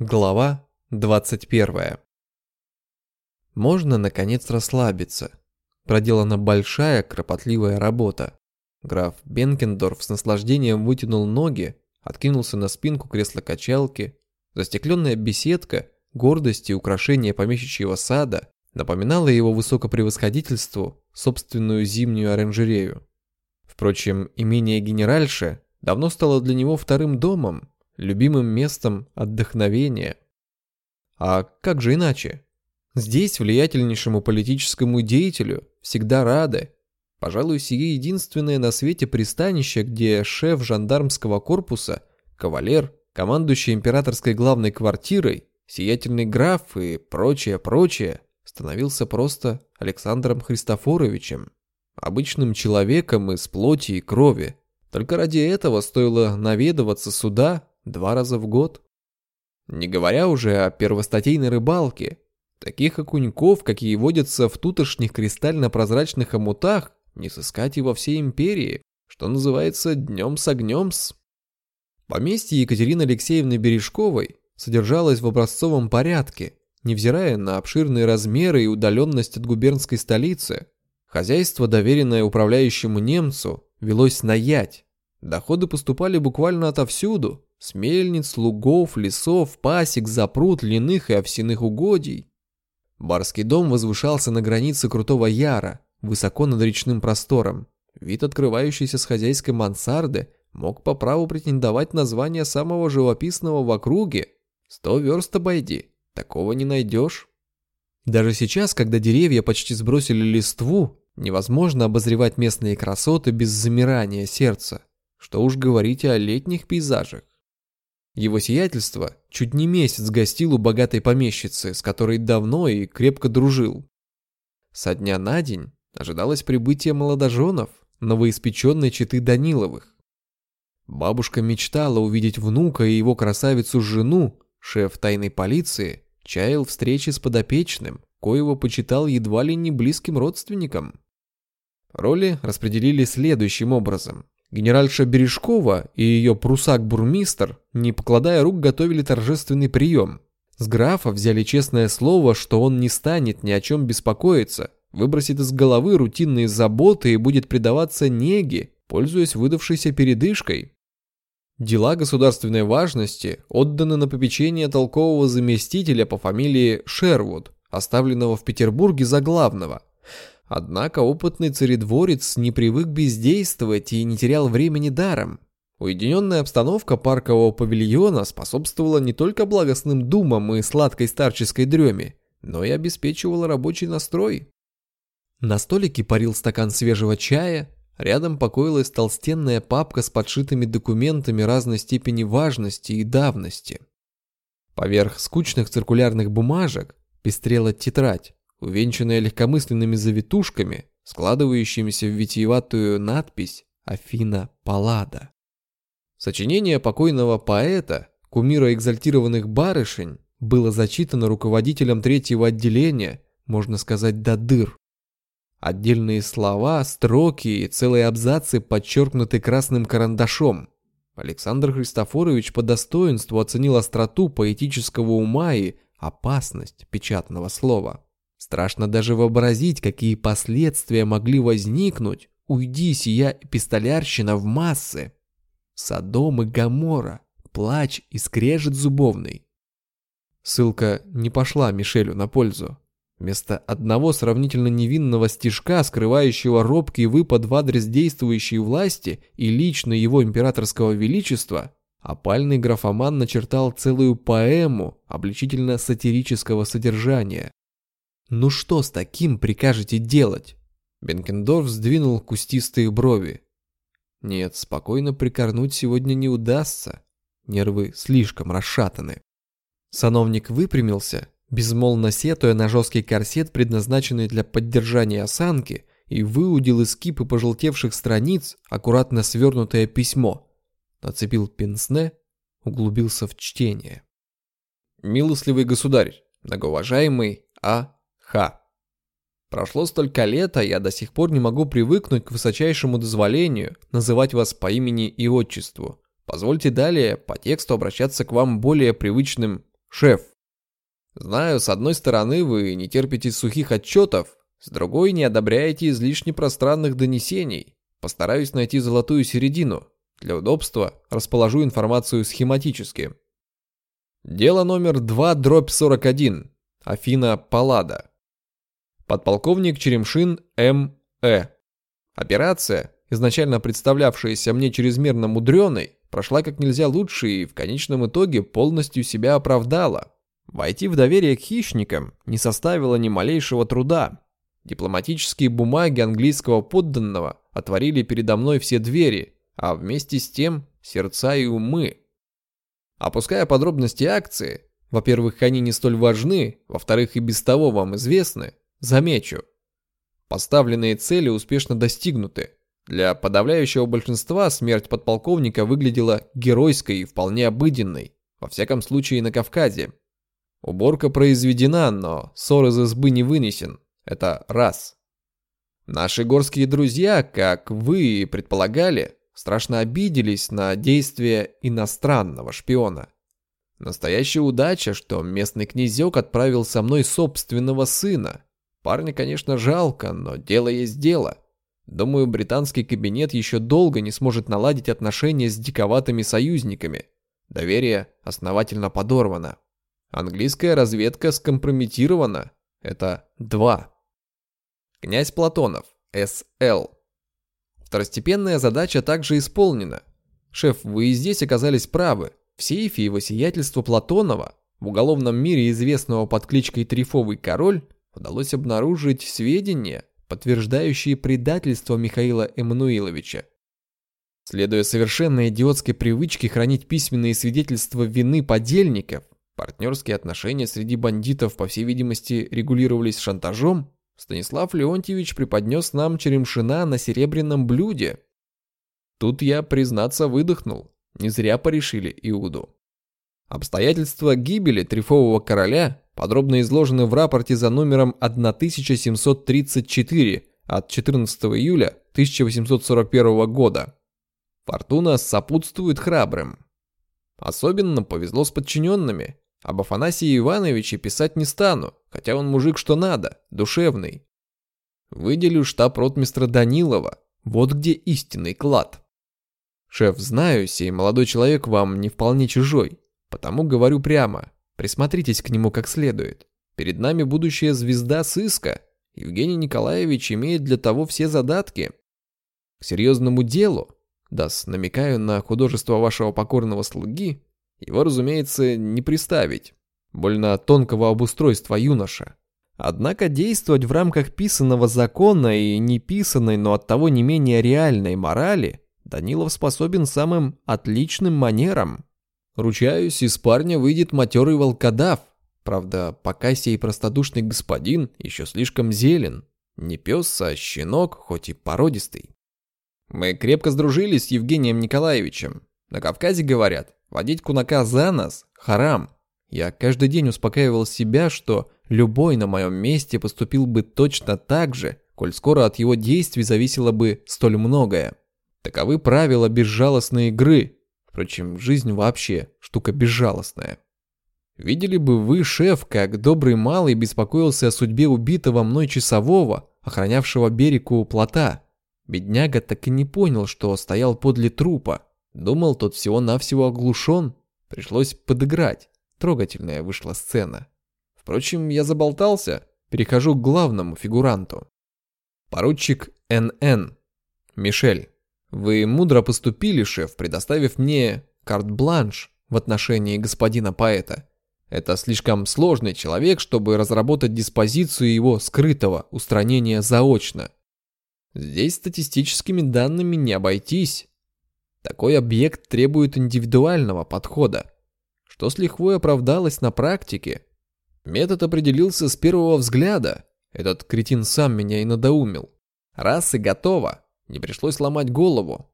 Глава 21. Можно, наконец, расслабиться. Проделана большая, кропотливая работа. Граф Бенкендорф с наслаждением вытянул ноги, откинулся на спинку кресла-качалки. Застекленная беседка, гордость и украшение помещичьего сада напоминала его высокопревосходительству собственную зимнюю оранжерею. Впрочем, имение генеральши давно стало для него вторым домом, любимым местом отдохновения. А как же иначе? Здесь влиятельнейшему политическому деятелю всегда рады. Пожалуй, сие единственное на свете пристанище, где шеф жандармского корпуса, кавалер, командующий императорской главной квартирой, сиятельный граф и прочее-прочее, становился просто Александром Христофоровичем, обычным человеком из плоти и крови. Только ради этого стоило наведываться сюда два раза в год. Не говоря уже о первостатейной рыбалке. Таких окуньков, какие водятся в тутошних кристально-прозрачных омутах, не сыскать и во всей империи, что называется днем с огнем-с. Поместье Екатерины Алексеевны Бережковой содержалось в образцовом порядке, невзирая на обширные размеры и удаленность от губернской столицы. Хозяйство, доверенное управляющему немцу, велось на ять. Доходы поступали буквально отовсюду, с мельниц, лугов, лесов, пасек, запрут, льняных и овсяных угодий. Барский дом возвышался на границе Крутого Яра, высоко над речным простором. Вид, открывающийся с хозяйской мансарды, мог по праву претендовать на звание самого живописного в округе. Сто верст обойди, такого не найдешь. Даже сейчас, когда деревья почти сбросили листву, невозможно обозревать местные красоты без замирания сердца. Что уж говорить о летних пейзажах. Его сиятельство чуть не месяц гостил у богатой помещицы, с которой давно и крепко дружил. Со дня на день ожидалось прибытие молодоженов, новоиспеченной четы Даниловых. Бабушка мечтала увидеть внука и его красавицу-жену, шеф тайной полиции, чаял встречи с подопечным, коего почитал едва ли не близким родственником. Роли распределили следующим образом. Генеральша Бережкова и ее прусак-бурмистр, не покладая рук, готовили торжественный прием. С графа взяли честное слово, что он не станет ни о чем беспокоиться, выбросит из головы рутинные заботы и будет предаваться неге, пользуясь выдавшейся передышкой. Дела государственной важности отданы на попечение толкового заместителя по фамилии Шервуд, оставленного в Петербурге за главного – Однако опытный царедворец не привык бездействовать и не терял времени даром. Уединенная обстановка паркового павильона способствовала не только благостным думам и сладкой старческой дреме, но и обеспечивала рабочий настрой. На столике парил стакан свежего чая, рядом покоилась толстенная папка с подшитыми документами разной степени важности и давности. Поверх скучных циркулярных бумажек пестрела тетрадь, увенчанная легкомысленными завитушками, складывающимися в витиеватую надпись «Афина Паллада». Сочинение покойного поэта, кумира экзальтированных барышень, было зачитано руководителем третьего отделения, можно сказать, до дыр. Отдельные слова, строки и целые абзацы подчеркнуты красным карандашом. Александр Христофорович по достоинству оценил остроту поэтического ума и опасность печатного слова. Страшно даже вообразить, какие последствия могли возникнуть, уйди сия пистолярщина в массы. Содом и Гамора, плач и скрежет зубовный. Ссылка не пошла Мишелю на пользу. Вместо одного сравнительно невинного стишка, скрывающего робкий выпад в адрес действующей власти и лично его императорского величества, опальный графоман начертал целую поэму обличительно-сатирического содержания. «Ну что с таким прикажете делать?» Бенкендорф сдвинул кустистые брови. «Нет, спокойно прикорнуть сегодня не удастся. Нервы слишком расшатаны». Сановник выпрямился, безмолвно сетуя на жесткий корсет, предназначенный для поддержания осанки, и выудил из кипы пожелтевших страниц аккуратно свернутое письмо. Нацепил пенсне, углубился в чтение. «Милостливый государь, многоуважаемый А. Ха. Прошло столько лет, а я до сих пор не могу привыкнуть к высочайшему дозволению называть вас по имени и отчеству. Позвольте далее по тексту обращаться к вам более привычным Шеф. Знаю, с одной стороны вы не терпите сухих отчетов, с другой не одобряете излишне пространных донесений. Постараюсь найти золотую середину. Для удобства расположу информацию схематически. Дело номер 2, дробь 41. Афина Паллада. Подполковник Черемшин М.Э. Операция, изначально представлявшаяся мне чрезмерно мудреной, прошла как нельзя лучше и в конечном итоге полностью себя оправдала. Войти в доверие к хищникам не составило ни малейшего труда. Дипломатические бумаги английского подданного отворили передо мной все двери, а вместе с тем сердца и умы. Опуская подробности акции, во-первых, они не столь важны, во-вторых, и без того вам известны, замечу. Поставленные цели успешно достигнуты. Для подавляющего большинства смерть подполковника выглядела геройской и вполне обыденной, во всяком случае на Кавказе. Уборка произведена, но ссор из избы не вынесен. Это раз. Наши горские друзья, как вы и предполагали, страшно обиделись на действия иностранного шпиона. Настоящая удача, что местный князек отправил со мной собственного сына. Парня, конечно, жалко, но дело есть дело. Думаю, британский кабинет еще долго не сможет наладить отношения с диковатыми союзниками. Доверие основательно подорвано. Английская разведка скомпрометирована. Это два. Князь Платонов, С.Л. Второстепенная задача также исполнена. Шеф, вы и здесь оказались правы. В сейфе его сиятельства Платонова, в уголовном мире известного под кличкой Трифовый король, удалось обнаружить сведения, подтверждающие предательство Михаила Эммануиловича. Следуя совершенно идиотской привычке хранить письменные свидетельства вины подельников, партнерские отношения среди бандитов, по всей видимости, регулировались шантажом, Станислав Леонтьевич преподнес нам черемшина на серебряном блюде. Тут я, признаться, выдохнул. Не зря порешили Иуду. Обстоятельства гибели Трифового короля подробно изложены в рапорте за номером 1734 от 14 июля 1841 года. Фортуна сопутствует храбрым. Особенно повезло с подчиненными. Об Афанасии Ивановиче писать не стану, хотя он мужик что надо, душевный. Выделю штаб ротмистра Данилова, вот где истинный клад. Шеф, знаю, сей молодой человек вам не вполне чужой, потому говорю прямо, присмотритесь к нему как следует. Перед нами будущая звезда сыска. Евгений Николаевич имеет для того все задатки. К серьезному делу, да, намекаю на художество вашего покорного слуги, его, разумеется, не приставить. Больно тонкого обустройства юноша. Однако действовать в рамках писанного закона и неписанной, но оттого не менее реальной морали Данилов способен самым отличным манерам. Ручаюсь, из парня выйдет матерый волкодав. Правда, пока сей простодушный господин еще слишком зелен. Не пес, а щенок, хоть и породистый. Мы крепко сдружились с Евгением Николаевичем. На Кавказе говорят, Водить кунака за нос – харам. Я каждый день успокаивал себя, что любой на моем месте поступил бы точно так же, коль скоро от его действий зависело бы столь многое. Таковы правила безжалостной игры. Впрочем, жизнь вообще штука безжалостная. Видели бы вы, шеф, как добрый малый беспокоился о судьбе убитого мной часового, охранявшего берег у плота. Бедняга так и не понял, что стоял подле трупа. Думал, тот всего-навсего оглушен. Пришлось подыграть. Трогательная вышла сцена. Впрочем, я заболтался. Перехожу к главному фигуранту. Поручик НН. Мишель. Вы мудро поступили, шеф, предоставив мне карт-бланш в отношении господина поэта. Это слишком сложный человек, чтобы разработать диспозицию его скрытого устранения заочно. Здесь статистическими данными не обойтись. Такой объект требует индивидуального подхода, что с лихвой оправдалось на практике. Метод определился с первого взгляда. Этот кретин сам меня и надоумил. Раз и готово, не пришлось ломать голову.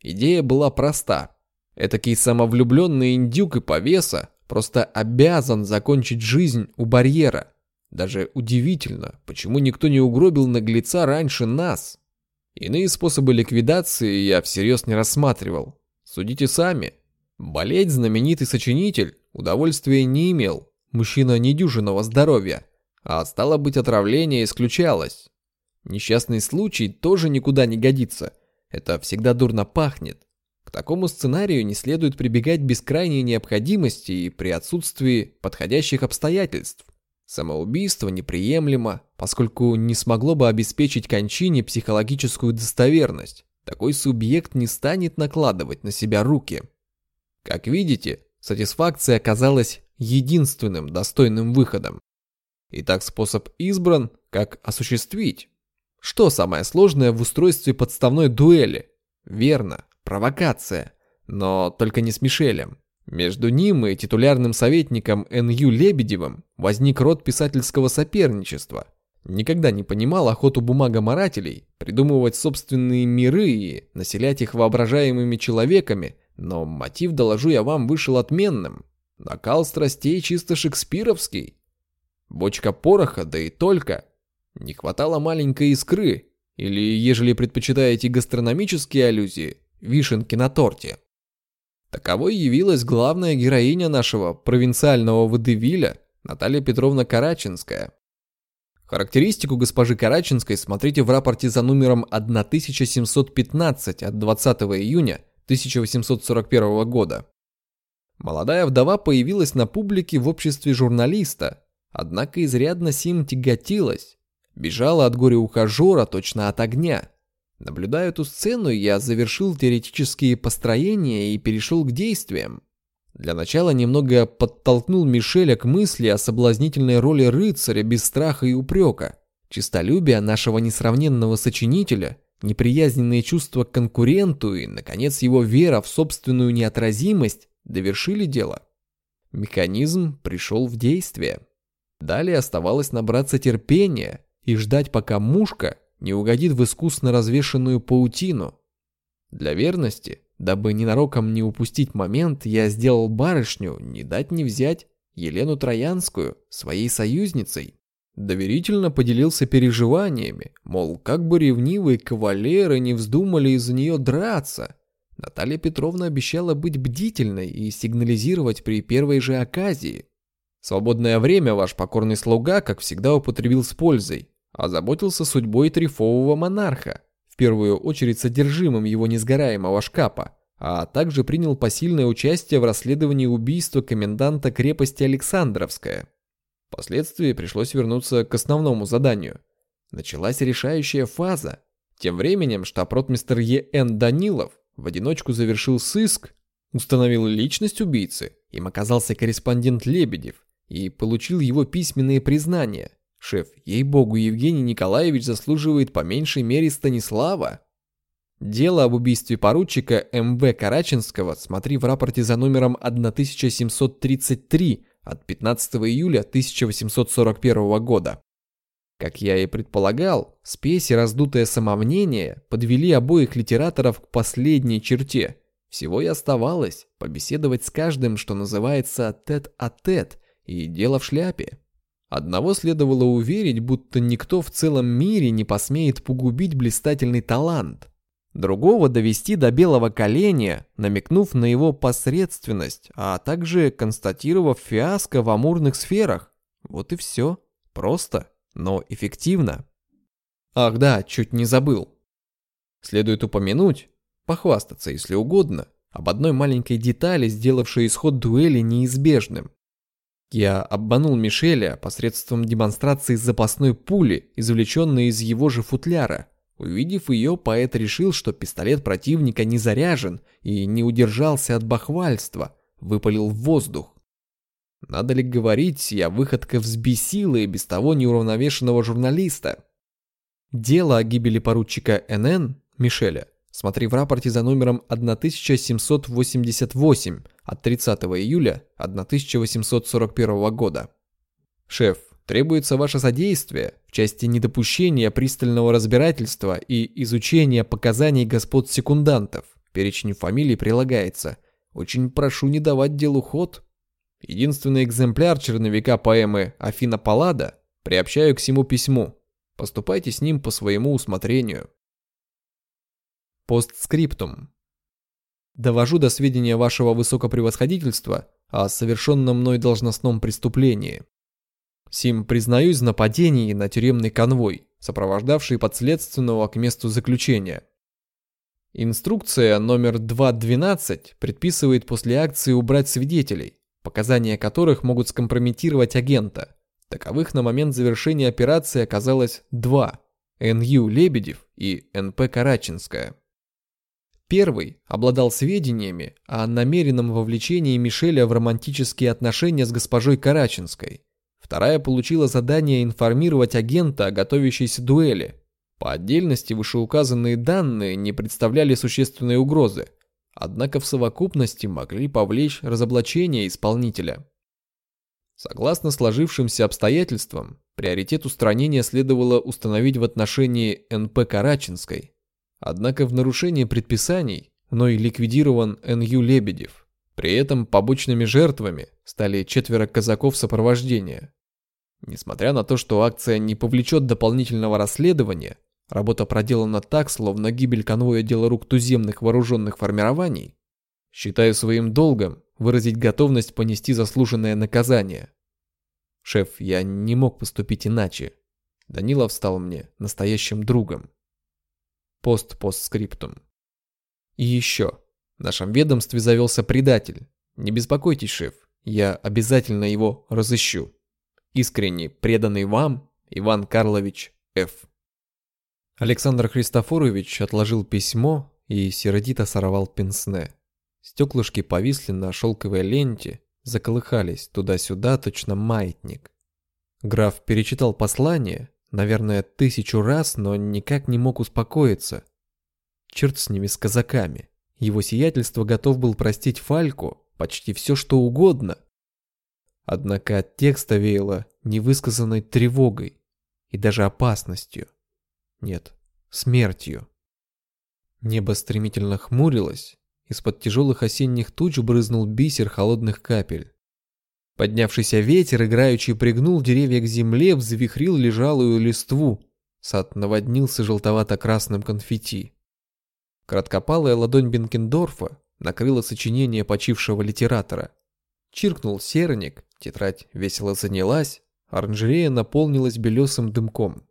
Идея была проста. Этакий самовлюбленный индюк и повеса просто обязан закончить жизнь у барьера. Даже удивительно, почему никто не угробил наглеца раньше нас. Иные способы ликвидации я всерьез не рассматривал. Судите сами. Болеть знаменитый сочинитель удовольствия не имел, мужчина недюжинного здоровья, а стало быть отравление исключалось. Несчастный случай тоже никуда не годится, это всегда дурно пахнет. К такому сценарию не следует прибегать без крайней необходимости и при отсутствии подходящих обстоятельств. Самоубийство неприемлемо, поскольку не смогло бы обеспечить кончине психологическую достоверность. Такой субъект не станет накладывать на себя руки. Как видите, сатисфакция оказалась единственным достойным выходом. Итак, способ избран, как осуществить. Что самое сложное в устройстве подставной дуэли? Верно, провокация. Но только не с Мишелем. Между ним и титулярным советником Н.Ю. Лебедевым возник род писательского соперничества. Никогда не понимал охоту бумагоморателей придумывать собственные миры и населять их воображаемыми человеками, но мотив, доложу я вам, вышел отменным. Накал страстей чисто шекспировский. Бочка пороха, да и только. Не хватало маленькой искры, или, ежели предпочитаете гастрономические аллюзии, вишенки на торте. Таковой явилась главная героиня нашего провинциального водевиля Наталья Петровна Караченская. Характеристику госпожи Караченской смотрите в рапорте за номером 1715 от 20 июня 1841 года. Молодая вдова появилась на публике в обществе журналиста, однако изрядно сим тяготилась, бежала от горя ухажера точно от огня. Наблюдая эту сцену, я завершил теоретические построения и перешел к действиям. Для начала немного подтолкнул Мишеля к мысли о соблазнительной роли рыцаря без страха и упрека. Чистолюбие нашего несравненного сочинителя неприязненные чувства к конкуренту и, наконец, его вера в собственную неотразимость довершили дело. Механизм пришел в действие. Далее оставалось набраться терпения и ждать, пока мушка не угодит в искусно развешенную паутину. Для верности, дабы ненароком не упустить момент, я сделал барышню, не дать не взять, Елену Троянскую, своей союзницей. Доверительно поделился переживаниями, мол, как бы ревнивые кавалеры не вздумали из-за нее драться. Наталья Петровна обещала быть бдительной и сигнализировать при первой же оказии. Свободное время ваш покорный слуга, как всегда, употребил с пользой, озаботился судьбой трифового монарха, в первую очередь содержимым его несгораемого шкафа, а также принял посильное участие в расследовании убийства коменданта крепости Александровская. Впоследствии пришлось вернуться к основному заданию. Началась решающая фаза. Тем временем штаб-ротмистер Е.Н. Данилов в одиночку завершил сыск, установил личность убийцы, им оказался корреспондент Лебедев и получил его письменные признания. Шеф, ей-богу, Евгений Николаевич заслуживает по меньшей мере Станислава. Дело об убийстве поручика М.В. Караченского смотри в рапорте за номером 1733 от 15 июля 1841 года. Как я и предполагал, спесь и раздутое самомнение подвели обоих литераторов к последней черте. Всего и оставалось побеседовать с каждым, что называется тет-а-тет, -тет, и дело в шляпе. Одного следовало уверить, будто никто в целом мире не посмеет погубить блистательный талант – Другого довести до белого коленя, намекнув на его посредственность, а также констатировав фиаско в амурных сферах. Вот и все. Просто, но эффективно. Ах да, чуть не забыл. Следует упомянуть, похвастаться, если угодно, об одной маленькой детали, сделавшей исход дуэли неизбежным. Я обманул Мишеля посредством демонстрации запасной пули, извлеченной из его же футляра – Увидев ее, поэт решил, что пистолет противника не заряжен и не удержался от бахвальства, выпалил в воздух. Надо ли говорить, я выходка взбесила и без того неуравновешенного журналиста. Дело о гибели поручика НН Мишеля смотри в рапорте за номером 1788 от 30 июля 1841 года. Шеф, Требуется ваше содействие в части недопущения пристального разбирательства и изучения показаний господ секундантов. Перечень фамилий прилагается. Очень прошу не давать делу ход. Единственный экземпляр черновика поэмы «Афина Паллада» приобщаю к всему письму. Поступайте с ним по своему усмотрению. Постскриптум. Довожу до сведения вашего высокопревосходительства о совершенном мной должностном преступлении. Сим признаюсь в нападении на тюремный конвой, сопровождавший подследственного к месту заключения. Инструкция номер 2.12 предписывает после акции убрать свидетелей, показания которых могут скомпрометировать агента. Таковых на момент завершения операции оказалось два – Н.Ю. Лебедев и Н.П. Караченская. Первый обладал сведениями о намеренном вовлечении Мишеля в романтические отношения с госпожой Караченской. Вторая получила задание информировать агента о готовящейся дуэли. По отдельности вышеуказанные данные не представляли существенной угрозы, однако в совокупности могли повлечь разоблачение исполнителя. Согласно сложившимся обстоятельствам, приоритет устранения следовало установить в отношении НП Караченской – Однако в нарушении предписаний мной ликвидирован Н.Ю. Лебедев. При этом побочными жертвами стали четверо казаков сопровождения. Несмотря на то, что акция не повлечет дополнительного расследования, работа проделана так, словно гибель конвоя дело рук туземных вооруженных формирований, считаю своим долгом выразить готовность понести заслуженное наказание. Шеф, я не мог поступить иначе. Данилов стал мне настоящим другом. Пост-постскриптум. И еще. В нашем ведомстве завелся предатель. Не беспокойтесь, шеф, я обязательно его разыщу. Искренне преданный вам Иван Карлович Ф. Александр Христофорович отложил письмо и сердито сорвал пенсне. Стеклышки повисли на шелковой ленте, заколыхались туда-сюда, точно маятник. Граф перечитал послание наверное, тысячу раз, но никак не мог успокоиться. Черт с ними, с казаками. Его сиятельство готов был простить Фальку почти все, что угодно. Однако от текста веяло невысказанной тревогой и даже опасностью. Нет, смертью. Небо стремительно хмурилось, из-под тяжелых осенних туч брызнул бисер холодных капель. Поднявшийся ветер играючи пригнул деревья к земле, взвихрил лежалую листву. Сад наводнился желтовато-красным конфетти. Краткопалая ладонь Бенкендорфа накрыла сочинение почившего литератора. Чиркнул серник, тетрадь весело занялась, оранжерея наполнилась белесым дымком.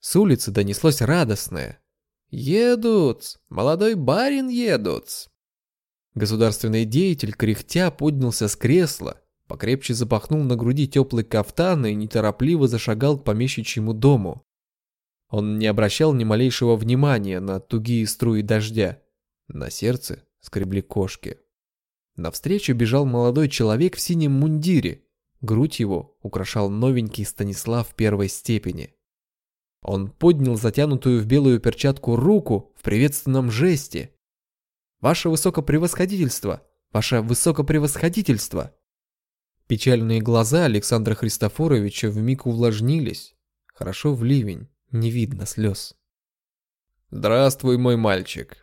С улицы донеслось радостное. «Едут! Молодой барин едут!» Государственный деятель, кряхтя, поднялся с кресла, покрепче запахнул на груди теплый кафтан и неторопливо зашагал к помещичьему дому. Он не обращал ни малейшего внимания на тугие струи дождя. На сердце скребли кошки. Навстречу бежал молодой человек в синем мундире. Грудь его украшал новенький Станислав первой степени. Он поднял затянутую в белую перчатку руку в приветственном жесте Ваше высокопревосходительство! Ваше высокопревосходительство!» Печальные глаза Александра Христофоровича вмиг увлажнились. Хорошо в ливень, не видно слез. «Здравствуй, мой мальчик.